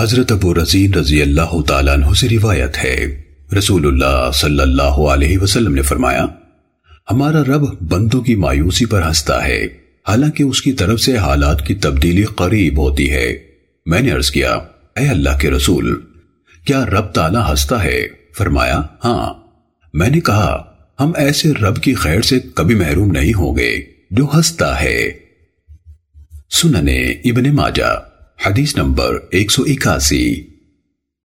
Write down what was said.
حضرت ابو رزین رضی اللہ تعالیٰ عنہ سے روایت ہے۔ رسول اللہ صلی اللہ علیہ وسلم نے فرمایا، ہمارا رب بندوں کی مایوسی پر ہنستا ہے، حالانکہ اس کی طرف سے حالات کی تبدیلی قریب ہوتی ہے۔ میں نے عرض کیا، اے اللہ کے رسول، کیا رب تعالیٰ ہنستا ہے؟ فرمایا ہاں۔ میں نے کہا، ہم ایسے رب کی خیر سے کبھی محروم نہیں ہوں گے، جو ہنستا ہے۔ سننے ابن ماجہ۔ حدیث نمبر ایک سو اکاسی